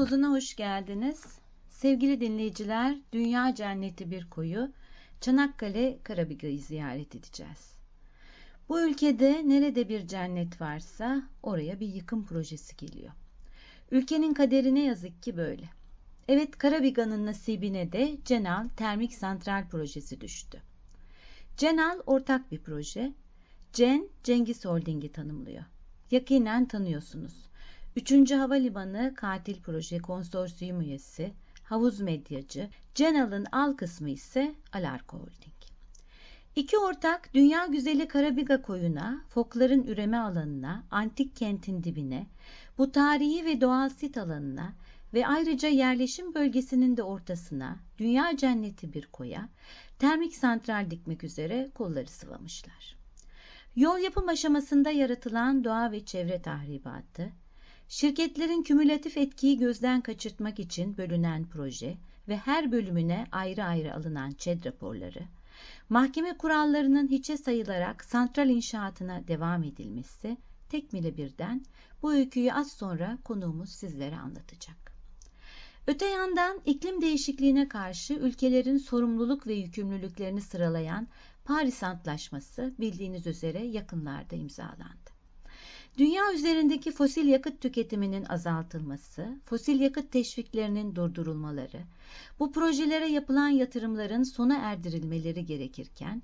Tozuna hoş geldiniz. Sevgili dinleyiciler, dünya cenneti bir koyu, Çanakkale Karabiga'yı ziyaret edeceğiz. Bu ülkede nerede bir cennet varsa oraya bir yıkım projesi geliyor. Ülkenin kaderine yazık ki böyle. Evet Karabiga'nın nasibine de Cenal Termik Santral projesi düştü. Cenal ortak bir proje. Cen, Cengiz Holding'i tanımlıyor. Yakinen tanıyorsunuz. Üçüncü Havalimanı Katil Proje Konsorsiyum üyesi, havuz medyacı, Cenal'ın al kısmı ise Alarko Holding. İki ortak dünya güzeli Karabiga koyuna, fokların üreme alanına, antik kentin dibine, bu tarihi ve doğal sit alanına ve ayrıca yerleşim bölgesinin de ortasına, dünya cenneti bir koya, termik santral dikmek üzere kolları sıvamışlar. Yol yapım aşamasında yaratılan doğa ve çevre tahribatı, Şirketlerin kümülatif etkiyi gözden kaçırtmak için bölünen proje ve her bölümüne ayrı ayrı alınan ÇED raporları, mahkeme kurallarının hiçe sayılarak santral inşaatına devam edilmesi tekmili birden bu öyküyü az sonra konuğumuz sizlere anlatacak. Öte yandan iklim değişikliğine karşı ülkelerin sorumluluk ve yükümlülüklerini sıralayan Paris Antlaşması bildiğiniz üzere yakınlarda imzalandı. Dünya üzerindeki fosil yakıt tüketiminin azaltılması, fosil yakıt teşviklerinin durdurulmaları, bu projelere yapılan yatırımların sona erdirilmeleri gerekirken,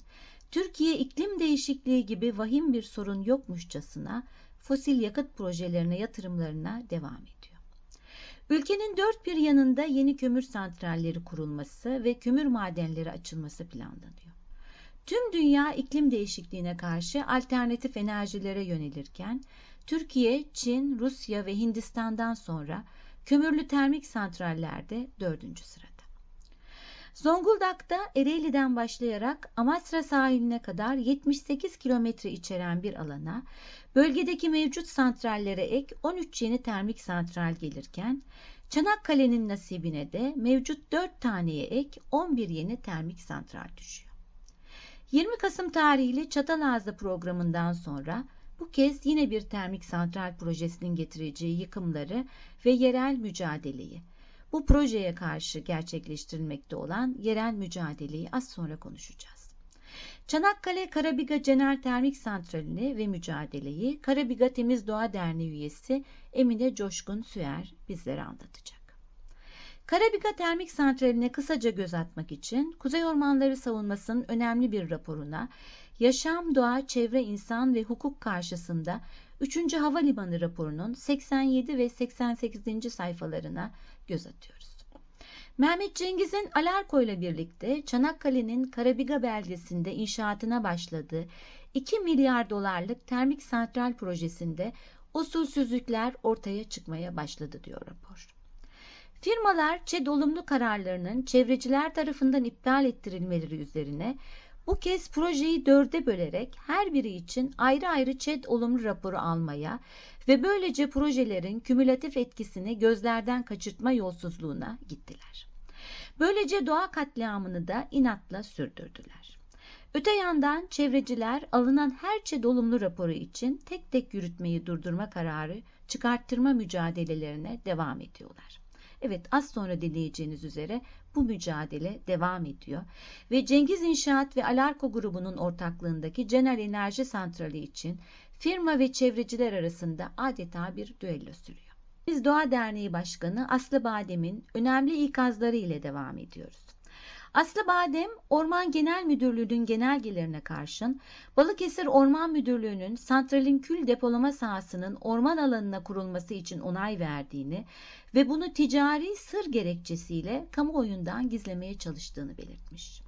Türkiye iklim değişikliği gibi vahim bir sorun yokmuşçasına fosil yakıt projelerine yatırımlarına devam ediyor. Ülkenin dört bir yanında yeni kömür santralleri kurulması ve kömür madenleri açılması planlanıyor. Tüm dünya iklim değişikliğine karşı alternatif enerjilere yönelirken Türkiye, Çin, Rusya ve Hindistan'dan sonra kömürlü termik santrallerde dördüncü sırada. Zonguldak'ta Ereğli'den başlayarak Amasra sahiline kadar 78 kilometre içeren bir alana bölgedeki mevcut santrallere ek 13 yeni termik santral gelirken Çanakkale'nin nasibine de mevcut 4 taneye ek 11 yeni termik santral düşüyor. 20 Kasım tarihli Çatalazı programından sonra bu kez yine bir termik santral projesinin getireceği yıkımları ve yerel mücadeleyi, bu projeye karşı gerçekleştirilmekte olan yerel mücadeleyi az sonra konuşacağız. Çanakkale Karabiga Cener Termik Santrali'ni ve mücadeleyi Karabiga Temiz Doğa Derneği üyesi Emine Coşkun Süer bizlere anlatacak. Karabiga Termik Santrali'ne kısaca göz atmak için Kuzey Ormanları Savunması'nın önemli bir raporuna Yaşam, Doğa, Çevre, İnsan ve Hukuk karşısında 3. Havalimanı raporunun 87 ve 88. sayfalarına göz atıyoruz. Mehmet Cengiz'in Alarko ile birlikte Çanakkale'nin Karabiga beldesinde inşaatına başladığı 2 milyar dolarlık termik santral projesinde usulsüzlükler ortaya çıkmaya başladı diyor rapor. Firmalar ÇED olumlu kararlarının çevreciler tarafından iptal ettirilmeleri üzerine bu kez projeyi dörde bölerek her biri için ayrı ayrı ÇED olumlu raporu almaya ve böylece projelerin kümülatif etkisini gözlerden kaçırtma yolsuzluğuna gittiler. Böylece doğa katliamını da inatla sürdürdüler. Öte yandan çevreciler alınan her ÇED olumlu raporu için tek tek yürütmeyi durdurma kararı çıkarttırma mücadelelerine devam ediyorlar. Evet az sonra dinleyeceğiniz üzere bu mücadele devam ediyor ve Cengiz İnşaat ve Alarko grubunun ortaklığındaki Cener Enerji Santrali için firma ve çevreciler arasında adeta bir düello sürüyor. Biz Doğa Derneği Başkanı Aslı Badem'in önemli ikazları ile devam ediyoruz. Aslı Badem, Orman Genel Müdürlüğü'nün genelgelerine karşın Balıkesir Orman Müdürlüğü'nün santralin kül depolama sahasının orman alanına kurulması için onay verdiğini ve bunu ticari sır gerekçesiyle kamuoyundan gizlemeye çalıştığını belirtmiş.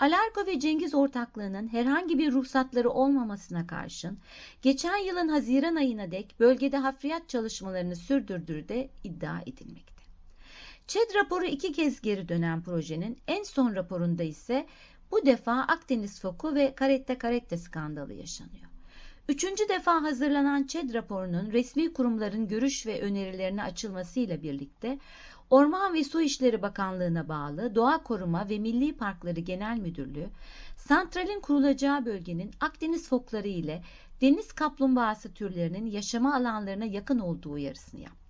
Alarko ve Cengiz ortaklığının herhangi bir ruhsatları olmamasına karşın geçen yılın Haziran ayına dek bölgede hafriyat çalışmalarını sürdürdüğü de iddia edilmekte. ÇED raporu iki kez geri dönen projenin en son raporunda ise bu defa Akdeniz foku ve Caretta Caretta skandalı yaşanıyor. Üçüncü defa hazırlanan ÇED raporunun resmi kurumların görüş ve önerilerine açılmasıyla birlikte Orman ve Su İşleri Bakanlığı'na bağlı Doğa Koruma ve Milli Parkları Genel Müdürlüğü, santralin kurulacağı bölgenin Akdeniz fokları ile deniz kaplumbağası türlerinin yaşama alanlarına yakın olduğu uyarısını yaptı.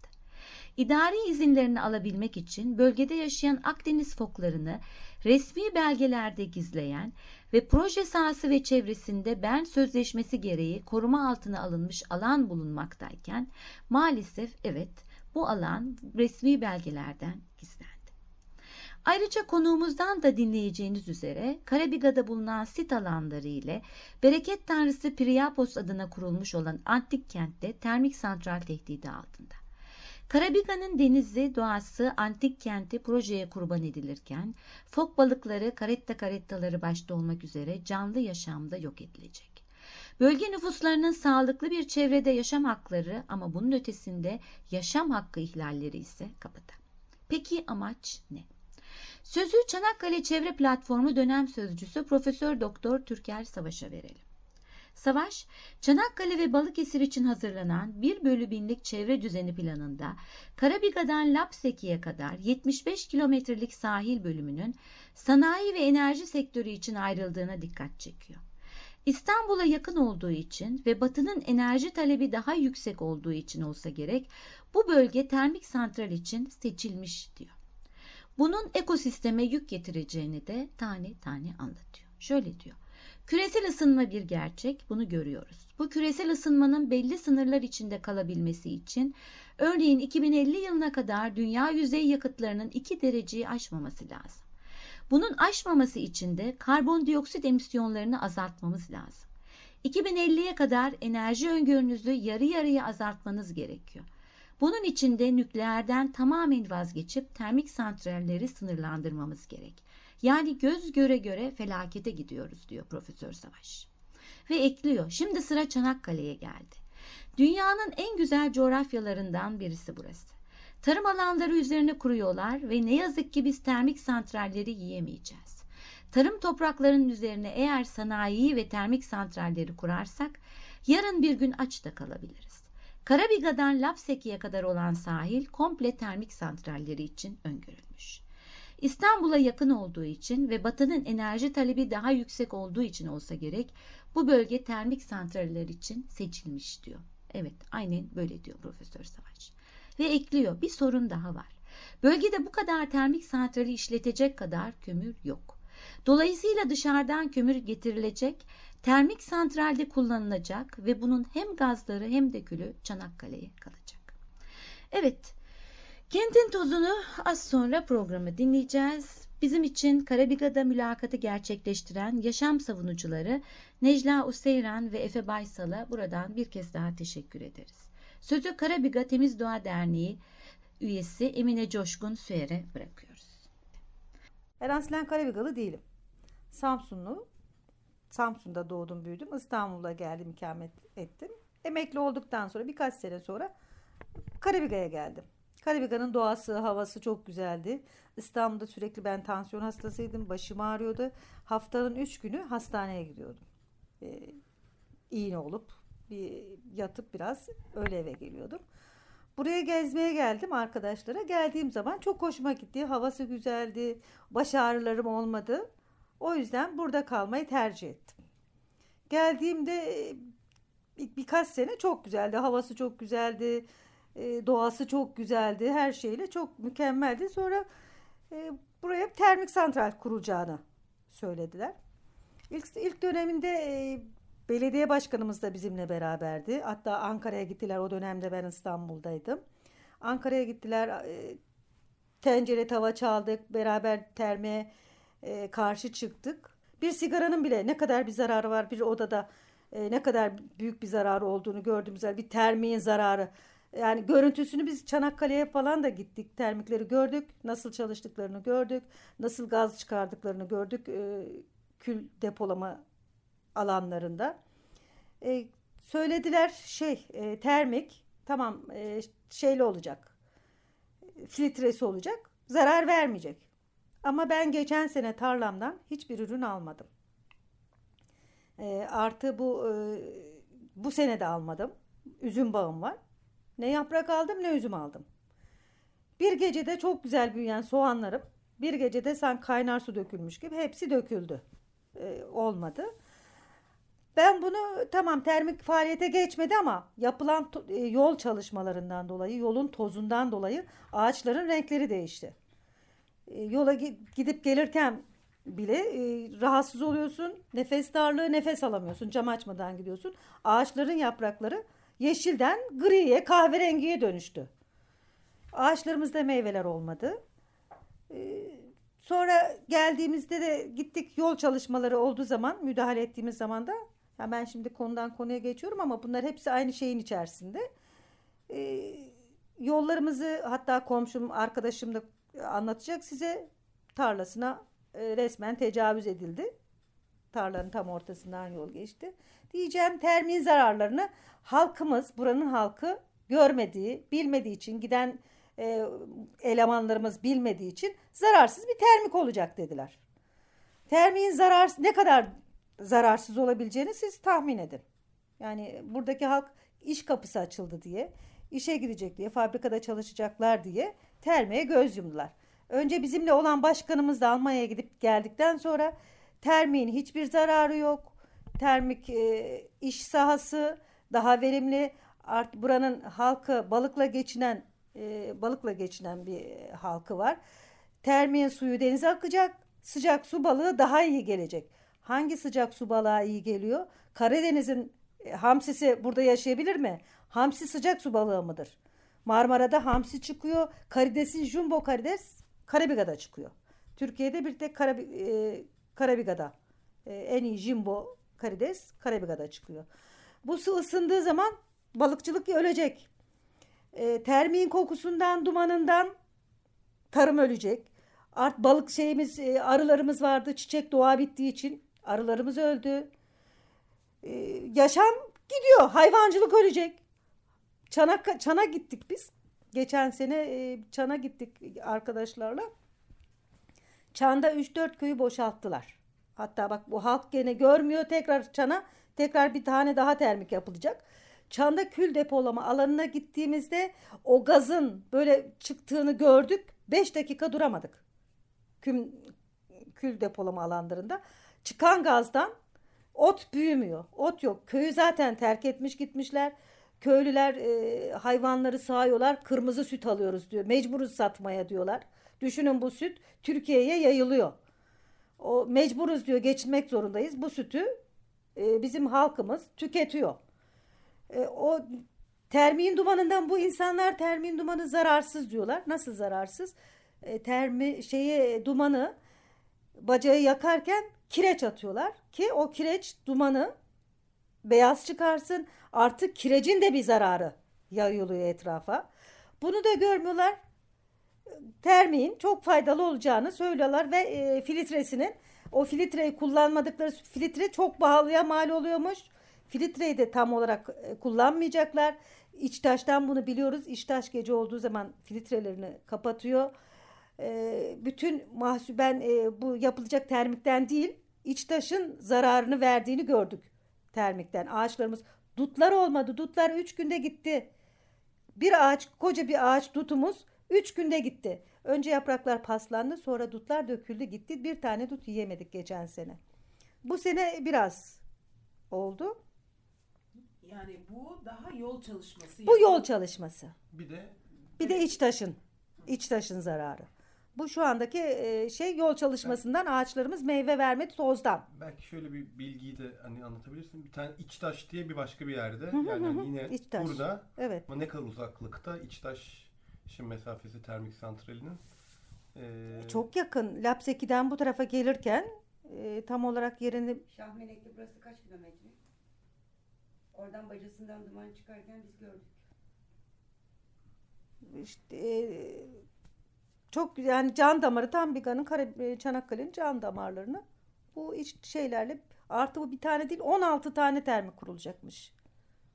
İdari izinlerini alabilmek için bölgede yaşayan Akdeniz foklarını resmi belgelerde gizleyen ve proje sahası ve çevresinde Bern Sözleşmesi gereği koruma altına alınmış alan bulunmaktayken maalesef evet bu alan resmi belgelerden gizlendi. Ayrıca konuğumuzdan da dinleyeceğiniz üzere Karabiga'da bulunan sit alanları ile bereket tanrısı Priapos adına kurulmuş olan antik kentte termik santral tehdidi altında. Karabiga'nın denizi, doğası, antik kenti projeye kurban edilirken, fok balıkları, karetta karettaları başta olmak üzere canlı yaşamda yok edilecek. Bölge nüfuslarının sağlıklı bir çevrede yaşam hakları ama bunun ötesinde yaşam hakkı ihlalleri ise kapıda. Peki amaç ne? Sözü Çanakkale Çevre Platformu dönem sözcüsü Profesör Doktor Türker Savaş'a verelim. Savaş, Çanakkale ve Balıkesir için hazırlanan 1 bölü binlik çevre düzeni planında Karabiga'dan Lapseki'ye kadar 75 kilometrelik sahil bölümünün sanayi ve enerji sektörü için ayrıldığına dikkat çekiyor. İstanbul'a yakın olduğu için ve batının enerji talebi daha yüksek olduğu için olsa gerek bu bölge termik santral için seçilmiş diyor. Bunun ekosisteme yük getireceğini de tane tane anlatıyor. Şöyle diyor. Küresel ısınma bir gerçek, bunu görüyoruz. Bu küresel ısınmanın belli sınırlar içinde kalabilmesi için örneğin 2050 yılına kadar dünya yüzey yakıtlarının 2 dereceyi aşmaması lazım. Bunun aşmaması için de karbondioksit emisyonlarını azaltmamız lazım. 2050'ye kadar enerji öngörünüzü yarı yarıya azaltmanız gerekiyor. Bunun için de nükleerden tamamen vazgeçip termik santralleri sınırlandırmamız gerek. Yani göz göre göre felakete gidiyoruz diyor Profesör Savaş. Ve ekliyor. Şimdi sıra Çanakkale'ye geldi. Dünyanın en güzel coğrafyalarından birisi burası. Tarım alanları üzerine kuruyorlar ve ne yazık ki biz termik santralleri yiyemeyeceğiz. Tarım topraklarının üzerine eğer sanayi ve termik santralleri kurarsak yarın bir gün aç da kalabiliriz. Karabiga'dan Lapseki'ye kadar olan sahil komple termik santralleri için öngörülmüş. İstanbul'a yakın olduğu için ve batının enerji talebi daha yüksek olduğu için olsa gerek bu bölge termik santraller için seçilmiş diyor. Evet aynen böyle diyor Profesör Savaş. Ve ekliyor bir sorun daha var. Bölgede bu kadar termik santrali işletecek kadar kömür yok. Dolayısıyla dışarıdan kömür getirilecek, termik santralde kullanılacak ve bunun hem gazları hem de külü Çanakkale'ye kalacak. Evet, Kentin tozunu az sonra programı dinleyeceğiz. Bizim için Karabiga'da mülakatı gerçekleştiren yaşam savunucuları Necla Useyran ve Efe Baysal'a buradan bir kez daha teşekkür ederiz. Sözü Karabiga Temiz Doğa Derneği üyesi Emine Coşkun Süer'e bırakıyoruz. Ben aslen Karabigalı değilim. Samsunlu. Samsun'da doğdum büyüdüm. İstanbul'a geldim ikamet ettim. Emekli olduktan sonra birkaç sene sonra Karabiga'ya geldim. Karabiga'nın doğası, havası çok güzeldi. İstanbul'da sürekli ben tansiyon hastasıydım. Başım ağrıyordu. Haftanın üç günü hastaneye gidiyordum. Ee, iğne olup bir yatıp biraz öyle eve geliyordum. Buraya gezmeye geldim arkadaşlara. Geldiğim zaman çok hoşuma gitti. Havası güzeldi. Baş ağrılarım olmadı. O yüzden burada kalmayı tercih ettim. Geldiğimde bir, birkaç sene çok güzeldi. Havası çok güzeldi. E, doğası çok güzeldi. Her şeyle çok mükemmeldi. Sonra e, buraya termik santral kurulacağını söylediler. İlk, ilk döneminde e, belediye başkanımız da bizimle beraberdi. Hatta Ankara'ya gittiler. O dönemde ben İstanbul'daydım. Ankara'ya gittiler. E, tencere tava çaldık. Beraber terme e, karşı çıktık. Bir sigaranın bile ne kadar bir zararı var bir odada e, ne kadar büyük bir zararı olduğunu gördüğümüz bir termiğin zararı yani görüntüsünü biz Çanakkale'ye falan da gittik. Termikleri gördük. Nasıl çalıştıklarını gördük. Nasıl gaz çıkardıklarını gördük. Ee, kül depolama alanlarında. E, söylediler şey e, termik tamam e, şeyli olacak filtresi olacak zarar vermeyecek. Ama ben geçen sene tarlamdan hiçbir ürün almadım. E, artı bu e, bu sene de almadım. Üzüm bağım var. Ne yaprak aldım ne üzüm aldım. Bir gecede çok güzel büyüyen soğanlarım bir gecede sen kaynar su dökülmüş gibi hepsi döküldü. E, olmadı. Ben bunu tamam termik faaliyete geçmedi ama yapılan e, yol çalışmalarından dolayı, yolun tozundan dolayı ağaçların renkleri değişti. E, yola gidip gelirken bile e, rahatsız oluyorsun. Nefes darlığı, nefes alamıyorsun. Cam açmadan gidiyorsun. Ağaçların yaprakları yeşilden griye, kahverengiye dönüştü. Ağaçlarımızda meyveler olmadı. Sonra geldiğimizde de gittik yol çalışmaları olduğu zaman müdahale ettiğimiz zaman da ya ben şimdi konudan konuya geçiyorum ama bunlar hepsi aynı şeyin içerisinde. Ee, yollarımızı hatta komşum arkadaşım da anlatacak size tarlasına e, resmen tecavüz edildi. Tarlanın tam ortasından yol geçti. Diyeceğim termin zararlarını halkımız buranın halkı görmediği bilmediği için giden e, elemanlarımız bilmediği için zararsız bir termik olacak dediler. Termiğin zarar ne kadar zararsız olabileceğini siz tahmin edin. Yani buradaki halk iş kapısı açıldı diye, işe gidecek diye, fabrikada çalışacaklar diye termiğe göz yumdular. Önce bizimle olan başkanımız da Almanya'ya gidip geldikten sonra termiğin hiçbir zararı yok. Termik e, iş sahası daha verimli. Art, buranın halkı balıkla geçinen e, balıkla geçinen bir halkı var. Termiğin suyu denize akacak. Sıcak su balığı daha iyi gelecek. Hangi sıcak su balığa iyi geliyor? Karadeniz'in e, hamsisi burada yaşayabilir mi? Hamsi sıcak su balığı mıdır? Marmara'da hamsi çıkıyor. Karidesin jumbo karides Karabiga'da çıkıyor. Türkiye'de bir tek Karabi, e, Karabiga'da e, en iyi jumbo karides Karabiga'da çıkıyor. Bu su ısındığı zaman balıkçılık ölecek. E, termiğin kokusundan, dumanından tarım ölecek. Art balık şeyimiz, e, arılarımız vardı. Çiçek doğa bittiği için arılarımız öldü. E, yaşam gidiyor. Hayvancılık ölecek. Çana, Çana gittik biz. Geçen sene e, Çan'a gittik arkadaşlarla. Çan'da 3-4 köyü boşalttılar. Hatta bak bu halk gene görmüyor tekrar Çan'a tekrar bir tane daha termik yapılacak. Çanda kül depolama alanına gittiğimizde o gazın böyle çıktığını gördük. 5 dakika duramadık. Küm, kül depolama alanlarında. Çıkan gazdan ot büyümüyor. Ot yok. Köyü zaten terk etmiş gitmişler. Köylüler e, hayvanları sağıyorlar. Kırmızı süt alıyoruz diyor. Mecburuz satmaya diyorlar. Düşünün bu süt Türkiye'ye yayılıyor. O mecburuz diyor geçinmek zorundayız. Bu sütü e, bizim halkımız tüketiyor. E, o termin dumanından bu insanlar termin dumanı zararsız diyorlar. Nasıl zararsız? E, termi şeyi dumanı bacağı yakarken kireç atıyorlar ki o kireç dumanı beyaz çıkarsın. Artık kirecin de bir zararı yayılıyor etrafa. Bunu da görmüyorlar. Termiğin çok faydalı olacağını söylüyorlar ve e, filtresinin o filtreyi kullanmadıkları filtre çok pahalıya mal oluyormuş. Filtreyi de tam olarak e, kullanmayacaklar. İçtaş'tan bunu biliyoruz. İçtaş gece olduğu zaman filtrelerini kapatıyor. E, bütün mahsuben e, bu yapılacak termikten değil, İçtaş'ın zararını verdiğini gördük termikten. Ağaçlarımız dutlar olmadı. Dutlar üç günde gitti. Bir ağaç, koca bir ağaç dutumuz üç günde gitti. Önce yapraklar paslandı, sonra dutlar döküldü gitti. Bir tane dut yiyemedik geçen sene. Bu sene biraz oldu. Yani bu daha yol çalışması. Bu yol çalışması. Bir de bir de iç taşın. iç taşın zararı. Bu şu andaki e, şey yol çalışmasından ağaçlarımız meyve vermedi tozdan. Belki şöyle bir bilgiyi de hani anlatabilirsin. Bir tane İçtaş diye bir başka bir yerde. yani hani yine İçtaş. burada. Evet. Ama ne kadar uzaklıkta İçtaş şimdi mesafesi termik santralinin. Ee... Çok yakın. Lapseki'den bu tarafa gelirken e, tam olarak yerini... Şahmelek'te burası kaç kilometre? Oradan bacasından duman çıkarken biz gördük. İşte e, çok yani can damarı tam bir Kara, e, Çanakkale'nin can damarlarını Bu iç şeylerle artı bu bir tane değil 16 tane termi kurulacakmış.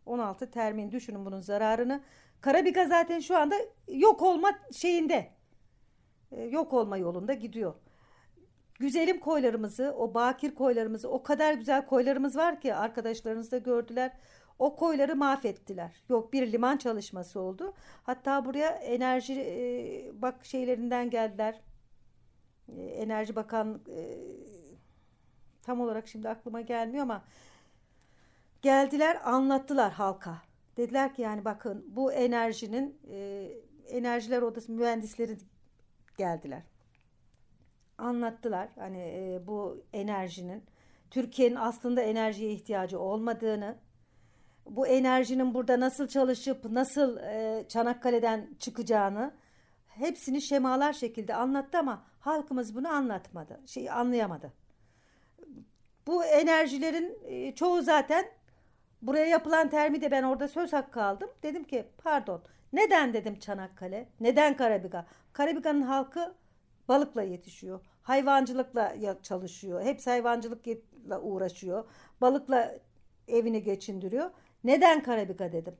16 termin düşünün bunun zararını. Karabika zaten şu anda yok olma şeyinde. E, yok olma yolunda gidiyor. Güzelim koylarımızı, o bakir koylarımızı, o kadar güzel koylarımız var ki arkadaşlarınız da gördüler. O koyları mahvettiler. Yok bir liman çalışması oldu. Hatta buraya enerji e, bak şeylerinden geldiler. E, enerji Bakan e, tam olarak şimdi aklıma gelmiyor ama geldiler anlattılar halka. Dediler ki yani bakın bu enerjinin e, enerjiler odası mühendisleri geldiler. Anlattılar hani e, bu enerjinin Türkiye'nin aslında enerjiye ihtiyacı olmadığını, bu enerjinin burada nasıl çalışıp nasıl e, Çanakkale'den çıkacağını hepsini şemalar şekilde anlattı ama halkımız bunu anlatmadı. Şey anlayamadı. Bu enerjilerin e, çoğu zaten buraya yapılan termide ben orada söz hakkı aldım. Dedim ki pardon neden dedim Çanakkale? Neden Karabika? Karabika'nın halkı balıkla yetişiyor. Hayvancılıkla çalışıyor. Hepsi hayvancılıkla uğraşıyor. Balıkla evini geçindiriyor. Neden Karabika dedim.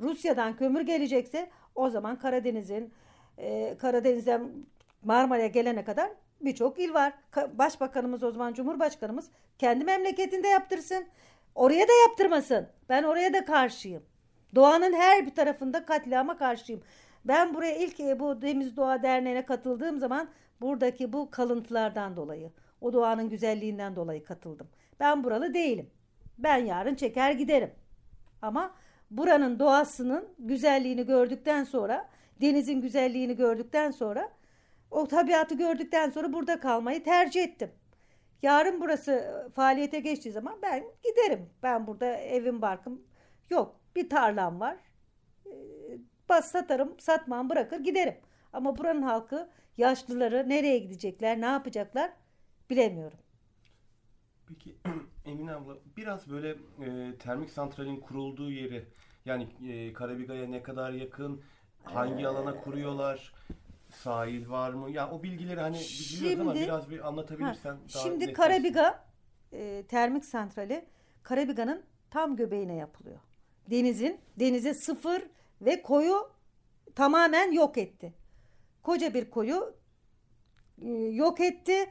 Rusya'dan kömür gelecekse o zaman Karadeniz'in e, Karadeniz'den Marmara'ya gelene kadar birçok il var. Başbakanımız o zaman Cumhurbaşkanımız kendi memleketinde yaptırsın. Oraya da yaptırmasın. Ben oraya da karşıyım. Doğanın her bir tarafında katliama karşıyım. Ben buraya ilk e, bu Deniz Doğa Derneği'ne katıldığım zaman buradaki bu kalıntılardan dolayı, o doğanın güzelliğinden dolayı katıldım. Ben buralı değilim. Ben yarın çeker giderim. Ama buranın doğasının güzelliğini gördükten sonra, denizin güzelliğini gördükten sonra, o tabiatı gördükten sonra burada kalmayı tercih ettim. Yarın burası e, faaliyete geçtiği zaman ben giderim. Ben burada evim barkım yok. Bir tarlam var. E, bas satarım, satmam bırakır giderim. Ama buranın halkı yaşlıları nereye gidecekler, ne yapacaklar bilemiyorum. Peki Emine abla biraz böyle e, termik santralin kurulduğu yeri yani e, Karabiga'ya ne kadar yakın, hangi alana kuruyorlar, sahil var mı? Ya o bilgileri hani biliyoruz ama biraz bir anlatabilirsen ha, daha Şimdi Karabiga e, termik santrali Karabiga'nın tam göbeğine yapılıyor. Denizin denize sıfır ve koyu tamamen yok etti. Koca bir koyu e, yok etti.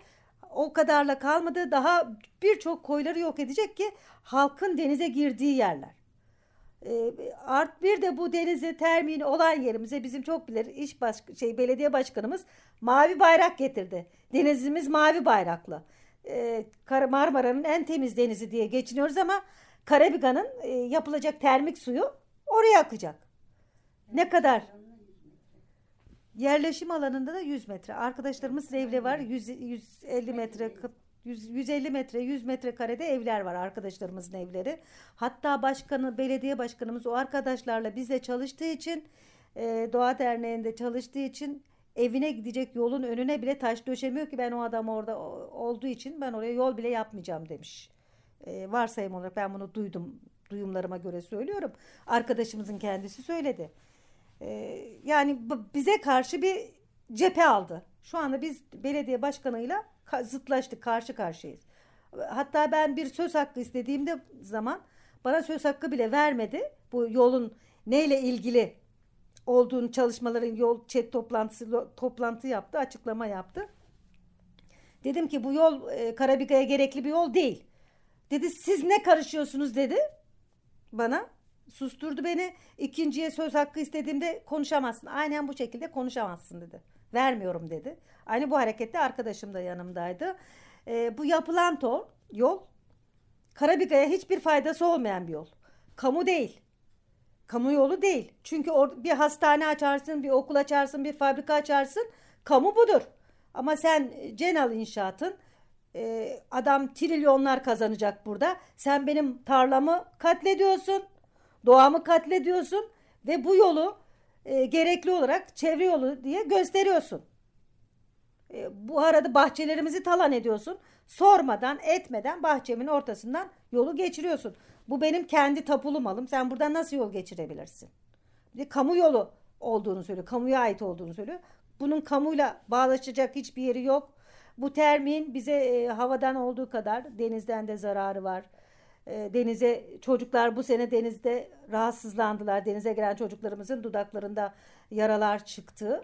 O kadarla kalmadı. Daha birçok koyları yok edecek ki halkın denize girdiği yerler. E, art bir de bu denize termini olan yerimize bizim çok bilir iş baş, şey belediye başkanımız mavi bayrak getirdi. Denizimiz mavi bayraklı. E, Marmara'nın en temiz denizi diye geçiniyoruz ama Karabiga'nın e, yapılacak termik suyu oraya akacak. Ne kadar? Yerleşim alanında da 100 metre. Arkadaşlarımız evli var. 100, 150 metre 100, 150 metre 100 metre karede evler var arkadaşlarımızın evleri. Hatta başkanı belediye başkanımız o arkadaşlarla bizle çalıştığı için e, Doğa Derneği'nde çalıştığı için evine gidecek yolun önüne bile taş döşemiyor ki ben o adam orada olduğu için ben oraya yol bile yapmayacağım demiş. E, varsayım olarak ben bunu duydum. Duyumlarıma göre söylüyorum. Arkadaşımızın kendisi söyledi. E, yani bize karşı bir cephe aldı. Şu anda biz belediye başkanıyla zıtlaştık, karşı karşıyayız. Hatta ben bir söz hakkı istediğimde zaman bana söz hakkı bile vermedi. Bu yolun neyle ilgili olduğunu çalışmaların yol chat toplantısı toplantı yaptı, açıklama yaptı. Dedim ki bu yol e, Karabika'ya gerekli bir yol değil. Dedi siz ne karışıyorsunuz dedi bana. Susturdu beni. İkinciye söz hakkı istediğimde konuşamazsın. Aynen bu şekilde konuşamazsın dedi. Vermiyorum dedi. Aynı bu harekette arkadaşım da yanımdaydı. E, bu yapılan tol, yol Karabika'ya hiçbir faydası olmayan bir yol. Kamu değil. Kamu yolu değil. Çünkü or bir hastane açarsın, bir okul açarsın, bir fabrika açarsın. Kamu budur. Ama sen Cenal inşaatın e, adam trilyonlar kazanacak burada. Sen benim tarlamı katlediyorsun. Doğamı katlediyorsun. Ve bu yolu e, gerekli olarak çevre yolu diye gösteriyorsun. E, bu arada bahçelerimizi talan ediyorsun. Sormadan etmeden bahçemin ortasından yolu geçiriyorsun. Bu benim kendi tapulu malım. Sen buradan nasıl yol geçirebilirsin? Bir kamu yolu olduğunu söylüyor. Kamuya ait olduğunu söylüyor. Bunun kamuyla bağlaşacak hiçbir yeri yok. Bu termin bize e, havadan olduğu kadar denizden de zararı var. E, denize çocuklar bu sene denizde rahatsızlandılar. Denize giren çocuklarımızın dudaklarında yaralar çıktı.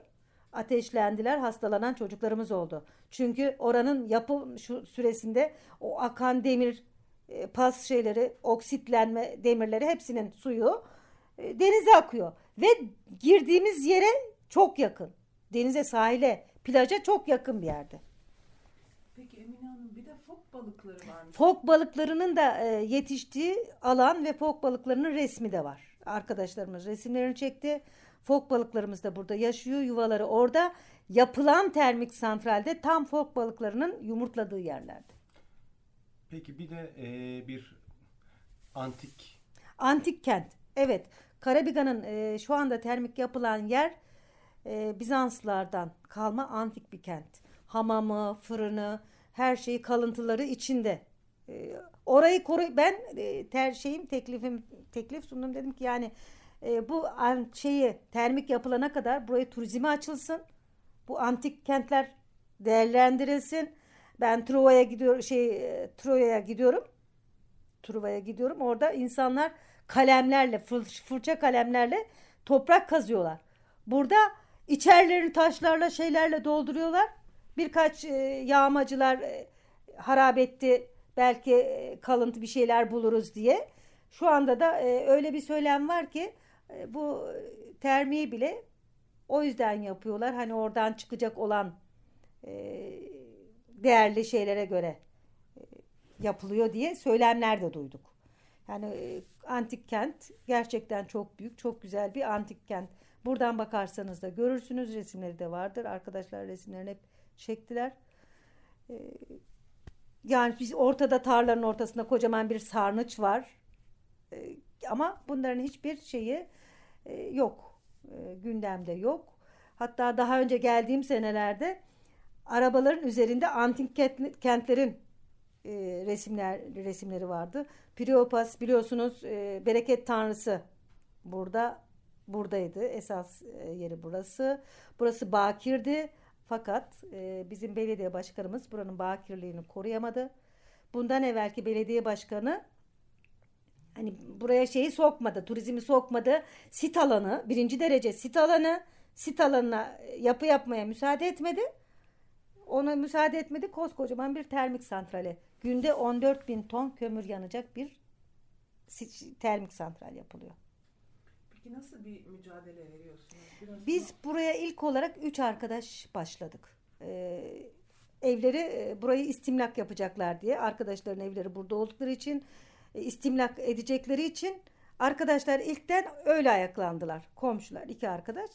Ateşlendiler, hastalanan çocuklarımız oldu. Çünkü oranın yapım şu süresinde o akan demir e, pas şeyleri, oksitlenme demirleri hepsinin suyu e, denize akıyor ve girdiğimiz yere çok yakın. Denize, sahile, plaja çok yakın bir yerde. Peki Emine Hanım bir de fok balıkları var mı? Fok balıklarının da e, yetiştiği alan ve fok balıklarının resmi de var. Arkadaşlarımız resimlerini çekti. Fok balıklarımız da burada yaşıyor. Yuvaları orada. Yapılan termik santralde tam fok balıklarının yumurtladığı yerlerde. Peki bir de e, bir antik Antik kent. Evet. Karabiga'nın e, şu anda termik yapılan yer e, Bizanslılardan kalma antik bir kent. Hamamı, fırını, her şeyi kalıntıları içinde. E, orayı koru ben e, ter şeyim teklifim teklif sundum dedim ki yani e, bu şeyi termik yapılana kadar burayı turizme açılsın. Bu antik kentler değerlendirilsin. Ben Truva'ya gidiyorum şey e, Troya'ya gidiyorum. Truva'ya gidiyorum. Orada insanlar kalemlerle, fır- fırça kalemlerle toprak kazıyorlar. Burada içerilerini taşlarla, şeylerle dolduruyorlar. Birkaç e, yağmacılar e, harap etti. Belki e, kalıntı bir şeyler buluruz diye. Şu anda da e, öyle bir söylem var ki bu termiği bile o yüzden yapıyorlar. Hani oradan çıkacak olan değerli şeylere göre yapılıyor diye söylemler de duyduk. Yani antik kent gerçekten çok büyük, çok güzel bir antik kent. Buradan bakarsanız da görürsünüz resimleri de vardır. Arkadaşlar resimlerini hep çektiler. E, yani biz ortada tarlanın ortasında kocaman bir sarnıç var. E, ama bunların hiçbir şeyi e, yok. E, gündemde yok. Hatta daha önce geldiğim senelerde arabaların üzerinde antik kent- kentlerin e, resimler resimleri vardı. Priopas biliyorsunuz e, bereket tanrısı burada buradaydı. Esas e, yeri burası. Burası bakirdi. Fakat e, bizim belediye başkanımız buranın bakirliğini koruyamadı. Bundan evvelki belediye başkanı hani buraya şeyi sokmadı, turizmi sokmadı. Sit alanı, birinci derece sit alanı, sit alanına yapı yapmaya müsaade etmedi. Ona müsaade etmedi. Koskocaman bir termik santrale. Günde 14 bin ton kömür yanacak bir termik santral yapılıyor. Peki nasıl bir mücadele veriyorsunuz? Biraz Biz buraya ilk olarak üç arkadaş başladık. Ee, evleri e, burayı istimlak yapacaklar diye arkadaşların evleri burada oldukları için e, istimlak edecekleri için arkadaşlar ilkten öyle ayaklandılar. Komşular iki arkadaş.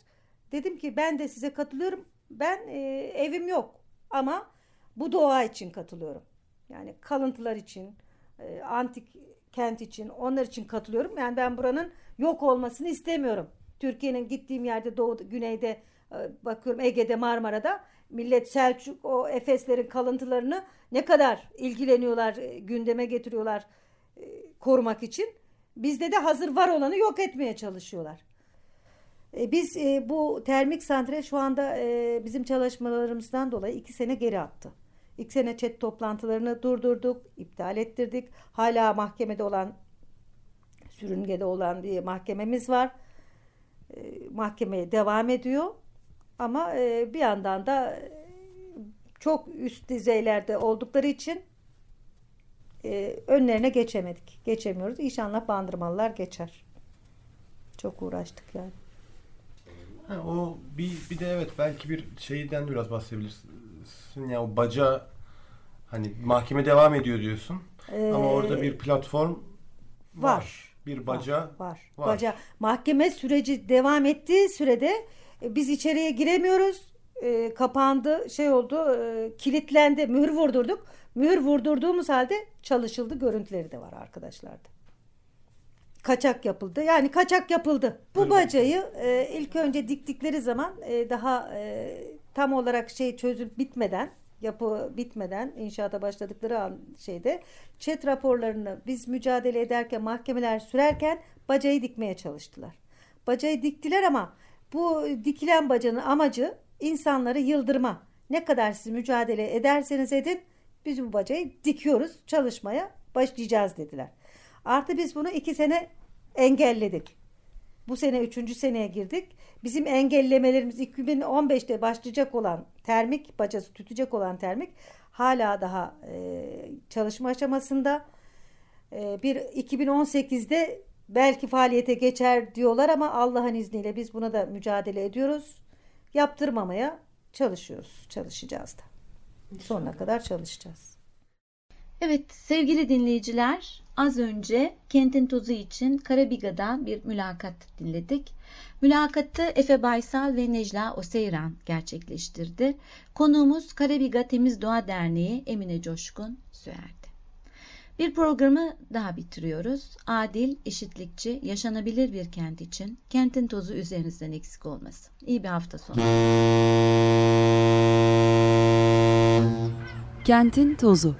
Dedim ki ben de size katılıyorum. Ben e, evim yok ama bu doğa için katılıyorum. Yani kalıntılar için, e, antik kent için, onlar için katılıyorum. Yani ben buranın yok olmasını istemiyorum. Türkiye'nin gittiğim yerde doğu, güneyde e, bakıyorum Ege'de, Marmara'da millet Selçuk o Efeslerin kalıntılarını ne kadar ilgileniyorlar, e, gündeme getiriyorlar e, korumak için. Bizde de hazır var olanı yok etmeye çalışıyorlar. Biz bu termik santrali şu anda bizim çalışmalarımızdan dolayı iki sene geri attı. İlk sene chat toplantılarını durdurduk, iptal ettirdik. Hala mahkemede olan, sürüngede olan bir mahkememiz var. E, Mahkemeye devam ediyor. Ama e, bir yandan da e, çok üst düzeylerde oldukları için e, önlerine geçemedik. Geçemiyoruz. İnşallah bandırmalılar geçer. Çok uğraştık yani. Ha, o bir, bir de evet belki bir şeyden biraz bahsedebilirsin. Ya o baca hani mahkeme devam ediyor diyorsun. Ee, Ama orada bir platform var. var. Bir baca var, var. var. Baca mahkeme süreci devam ettiği sürede e, biz içeriye giremiyoruz. E, kapandı, şey oldu, e, kilitlendi, mühür vurdurduk. Mühür vurdurduğumuz halde çalışıldı. Görüntüleri de var arkadaşlarda. Kaçak yapıldı. Yani kaçak yapıldı. Bu bacayı e, ilk önce diktikleri zaman e, daha e, tam olarak şey çözülüp bitmeden yapı bitmeden inşaata başladıkları an şeyde çet raporlarını biz mücadele ederken mahkemeler sürerken bacayı dikmeye çalıştılar. Bacayı diktiler ama bu dikilen bacanın amacı insanları yıldırma. Ne kadar siz mücadele ederseniz edin biz bu bacayı dikiyoruz çalışmaya başlayacağız dediler. Artı biz bunu iki sene engelledik. Bu sene üçüncü seneye girdik. Bizim engellemelerimiz 2015'te başlayacak olan termik bacası tütecek olan termik hala daha e, çalışma aşamasında. E, bir 2018'de belki faaliyete geçer diyorlar ama Allah'ın izniyle biz buna da mücadele ediyoruz. Yaptırmamaya çalışıyoruz. Çalışacağız da. Sonuna kadar çalışacağız. Evet sevgili dinleyiciler az önce Kentin Tozu için Karabiga'dan bir mülakat dinledik. Mülakatı Efe Baysal ve Necla Oseyran gerçekleştirdi. Konuğumuz Karabiga Temiz Doğa Derneği Emine Coşkun Süer'di. Bir programı daha bitiriyoruz. Adil, eşitlikçi, yaşanabilir bir kent için kentin tozu üzerinizden eksik olmasın. İyi bir hafta sonu. Kentin tozu.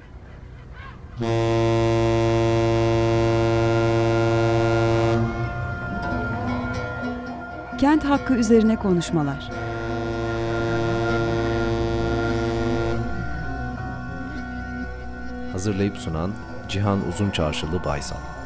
Kent hakkı üzerine konuşmalar. Hazırlayıp sunan Cihan Uzunçarşılı Baysal